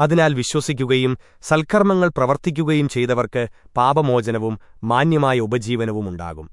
അതിനാൽ വിശ്വസിക്കുകയും സൽക്കർമ്മങ്ങൾ പ്രവർത്തിക്കുകയും ചെയ്തവർക്ക് പാപമോചനവും മാന്യമായ ഉപജീവനവുമുണ്ടാകും.